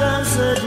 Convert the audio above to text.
但是